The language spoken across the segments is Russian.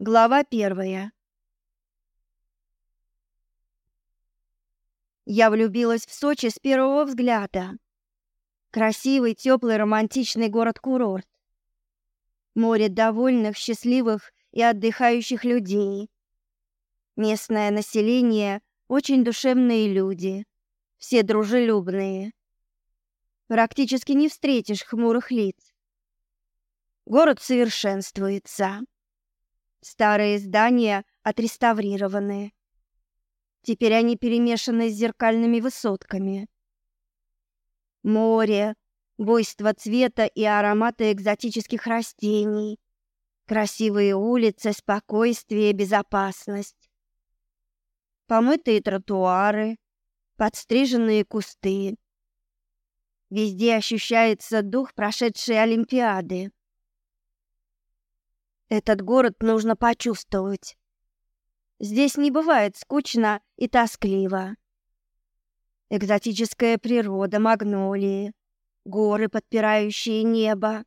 Глава первая. Я влюбилась в Сочи с первого взгляда. Красивый, теплый, романтичный город-курорт. Море довольных, счастливых и отдыхающих людей. Местное население очень душевные люди, все дружелюбные. Практически не встретишь хмурых лиц. Город совершенствуется. Старые здания отреставрированы. Теперь они перемешаны с зеркальными высотками. Море, буйство цвета и ароматы экзотических растений, красивые улицы, спокойствие, безопасность. Помытые тротуары, подстриженные кусты. Везде ощущается дух прошедшей Олимпиады. Этот город нужно почувствовать. Здесь не бывает скучно и тоскливо. Экзотическая природа, магнолии, горы, подпирающие небо.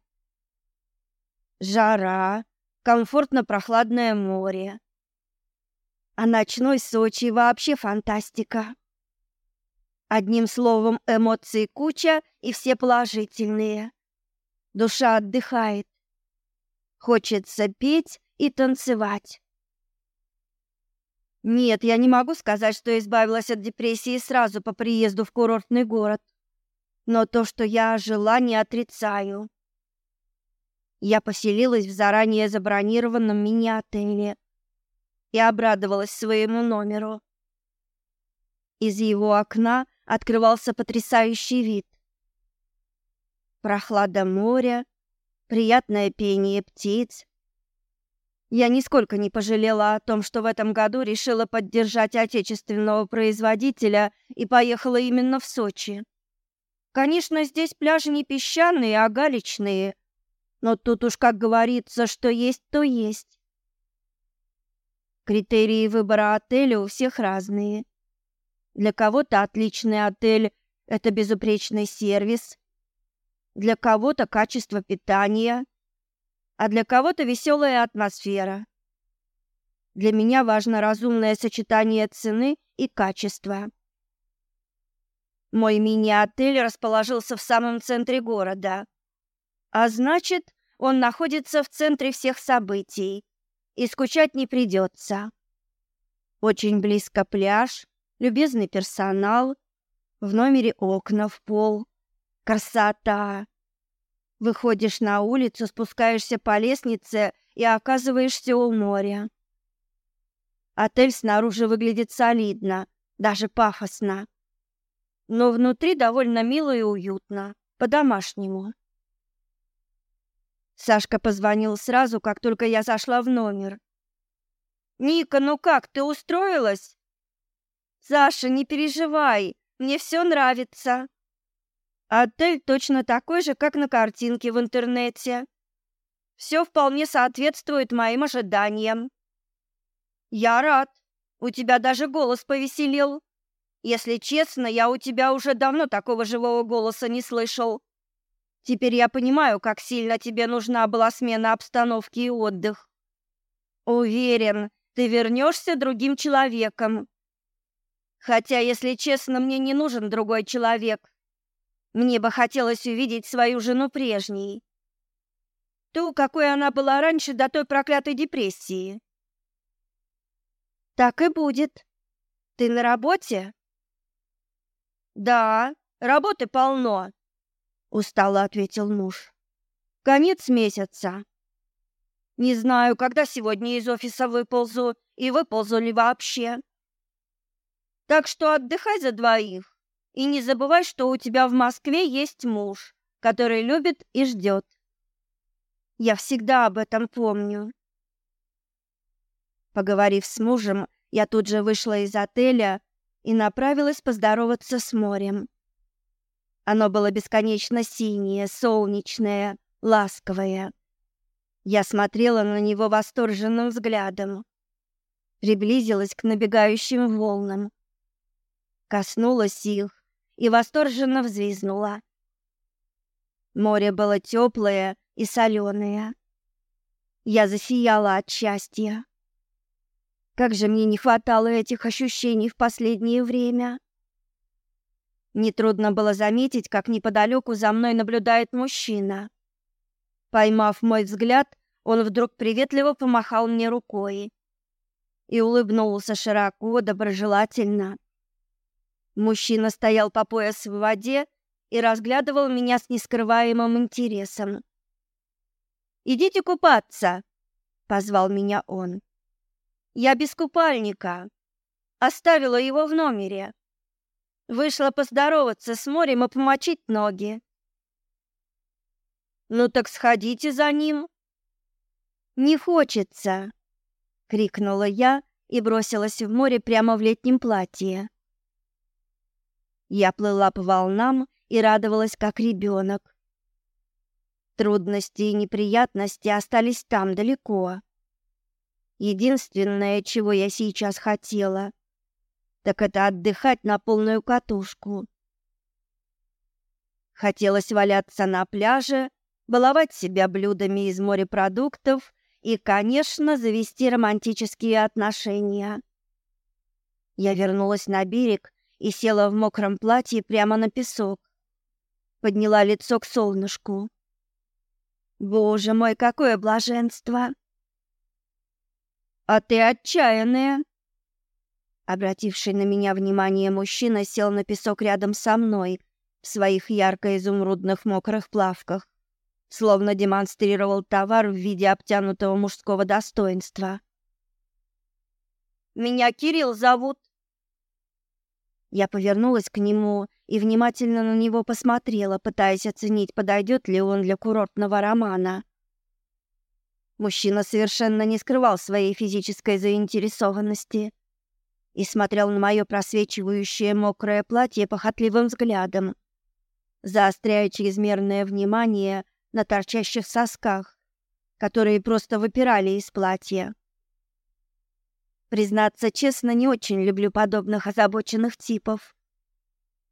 Жара, комфортно прохладное море. А ночной Сочи вообще фантастика. Одним словом, эмоций куча и все положительные. Душа отдыхает. Хочется петь и танцевать. Нет, я не могу сказать, что избавилась от депрессии сразу по приезду в курортный город. Но то, что я жила, не отрицаю. Я поселилась в заранее забронированном мини-отеле и обрадовалась своему номеру. Из его окна открывался потрясающий вид. Прохлада моря, приятное пение птиц. Я нисколько не пожалела о том, что в этом году решила поддержать отечественного производителя и поехала именно в Сочи. Конечно, здесь пляжи не песчаные, а галечные, но тут уж, как говорится, что есть, то есть. Критерии выбора отеля у всех разные. Для кого-то отличный отель – это безупречный сервис, для кого-то качество питания, а для кого-то веселая атмосфера. Для меня важно разумное сочетание цены и качества. Мой мини-отель расположился в самом центре города. А значит, он находится в центре всех событий, и скучать не придется. Очень близко пляж, любезный персонал, в номере окна в пол, Красота! Выходишь на улицу, спускаешься по лестнице и оказываешься у моря. Отель снаружи выглядит солидно, даже пафосно. Но внутри довольно мило и уютно, по-домашнему. Сашка позвонил сразу, как только я зашла в номер. «Ника, ну как, ты устроилась?» «Саша, не переживай, мне все нравится», Отель точно такой же, как на картинке в интернете. Все вполне соответствует моим ожиданиям. Я рад. У тебя даже голос повеселел. Если честно, я у тебя уже давно такого живого голоса не слышал. Теперь я понимаю, как сильно тебе нужна была смена обстановки и отдых. Уверен, ты вернешься другим человеком. Хотя, если честно, мне не нужен другой человек. Мне бы хотелось увидеть свою жену прежней. Ту, какой она была раньше до той проклятой депрессии. Так и будет. Ты на работе? Да, работы полно, устало ответил муж. Конец месяца. Не знаю, когда сегодня из офиса выползу и выползу ли вообще. Так что отдыхай за двоих. И не забывай, что у тебя в Москве есть муж, который любит и ждет. Я всегда об этом помню. Поговорив с мужем, я тут же вышла из отеля и направилась поздороваться с морем. Оно было бесконечно синее, солнечное, ласковое. Я смотрела на него восторженным взглядом. Приблизилась к набегающим волнам. Коснулась их и восторженно взвизгнула. Море было теплое и соленое. Я засияла от счастья. Как же мне не хватало этих ощущений в последнее время. Нетрудно было заметить, как неподалеку за мной наблюдает мужчина. Поймав мой взгляд, он вдруг приветливо помахал мне рукой и улыбнулся широко, доброжелательно. Мужчина стоял по пояс в воде и разглядывал меня с нескрываемым интересом. «Идите купаться!» — позвал меня он. «Я без купальника. Оставила его в номере. Вышла поздороваться с морем и помочить ноги». «Ну так сходите за ним». «Не хочется!» — крикнула я и бросилась в море прямо в летнем платье. Я плыла по волнам и радовалась, как ребенок. Трудности и неприятности остались там далеко. Единственное, чего я сейчас хотела, так это отдыхать на полную катушку. Хотелось валяться на пляже, баловать себя блюдами из морепродуктов и, конечно, завести романтические отношения. Я вернулась на берег и села в мокром платье прямо на песок. Подняла лицо к солнышку. Боже мой, какое блаженство! А ты отчаянная. Обративший на меня внимание мужчина сел на песок рядом со мной в своих ярко-изумрудных мокрых плавках, словно демонстрировал товар в виде обтянутого мужского достоинства. Меня Кирилл зовут. Я повернулась к нему и внимательно на него посмотрела, пытаясь оценить, подойдет ли он для курортного романа. Мужчина совершенно не скрывал своей физической заинтересованности и смотрел на мое просвечивающее мокрое платье похотливым взглядом, заостряя чрезмерное внимание на торчащих сосках, которые просто выпирали из платья. Признаться честно, не очень люблю подобных озабоченных типов.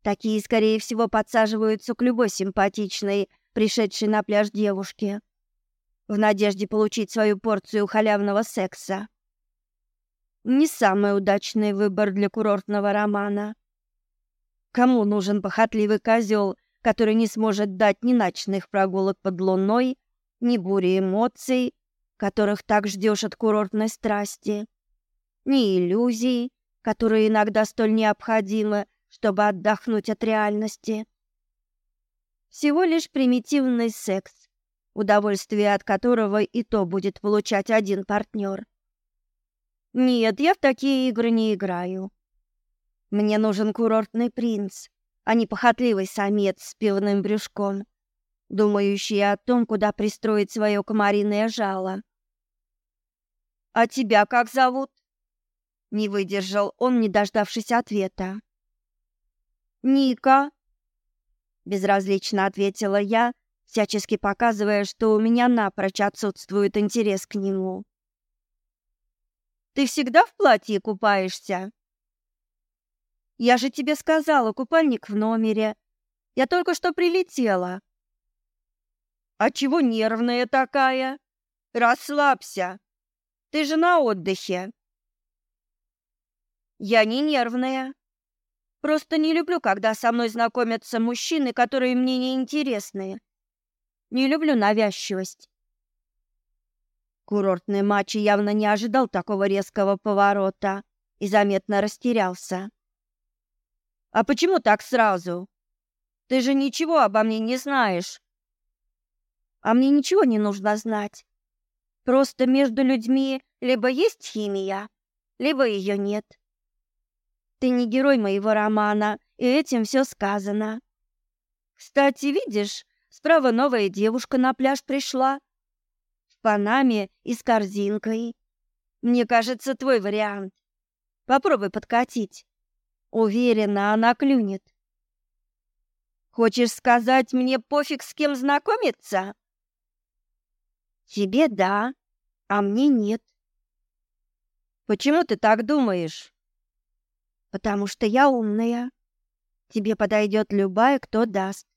Такие, скорее всего, подсаживаются к любой симпатичной, пришедшей на пляж девушке, в надежде получить свою порцию халявного секса. Не самый удачный выбор для курортного романа. Кому нужен похотливый козел, который не сможет дать ни ночных прогулок под луной, ни бури эмоций, которых так ждешь от курортной страсти, ни иллюзий, которые иногда столь необходимы, чтобы отдохнуть от реальности. Всего лишь примитивный секс, удовольствие от которого и то будет получать один партнер. Нет, я в такие игры не играю. Мне нужен курортный принц, а не похотливый самец с пивным брюшком, думающий о том, куда пристроить свое комариное жало. «А тебя как зовут?» Не выдержал он, не дождавшись ответа. Ника, безразлично ответила я, всячески показывая, что у меня напрочь отсутствует интерес к нему. Ты всегда в платье купаешься? Я же тебе сказала, купальник в номере. Я только что прилетела. А чего нервная такая? Расслабься. Ты же на отдыхе. Я не нервная. Просто не люблю, когда со мной знакомятся мужчины, которые мне не интересны. Не люблю навязчивость. Курортный матч явно не ожидал такого резкого поворота и заметно растерялся. А почему так сразу? Ты же ничего обо мне не знаешь. А мне ничего не нужно знать. Просто между людьми либо есть химия, либо ее нет. Ты не герой моего романа, и этим все сказано. Кстати, видишь, справа новая девушка на пляж пришла. В панаме и с корзинкой. Мне кажется, твой вариант. Попробуй подкатить. Уверена, она клюнет. Хочешь сказать, мне пофиг с кем знакомиться? Тебе да, а мне нет. Почему ты так думаешь? Потому что я умная. Тебе подойдет любая, кто даст.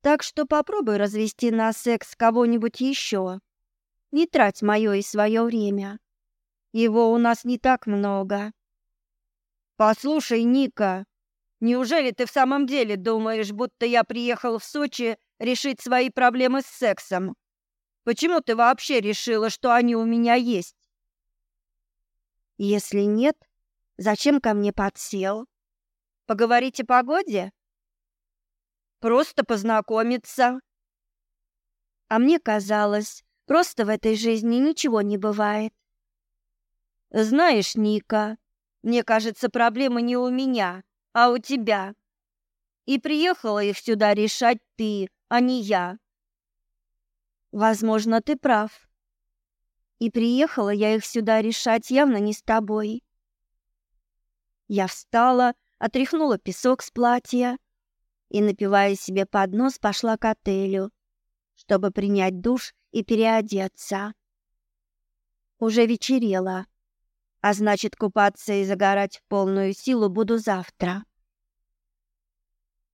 Так что попробуй развести на секс кого-нибудь еще. Не трать мое и свое время. Его у нас не так много. Послушай, Ника, неужели ты в самом деле думаешь, будто я приехал в Сочи решить свои проблемы с сексом? Почему ты вообще решила, что они у меня есть? Если нет, зачем ко мне подсел? Поговорить о погоде? Просто познакомиться. А мне казалось, просто в этой жизни ничего не бывает. Знаешь, Ника, мне кажется, проблемы не у меня, а у тебя. И приехала их сюда решать ты, а не я. Возможно, ты прав. И приехала я их сюда решать явно не с тобой. Я встала, отряхнула песок с платья и, напивая себе под нос, пошла к отелю, чтобы принять душ и переодеться. Уже вечерело а значит, купаться и загорать в полную силу буду завтра.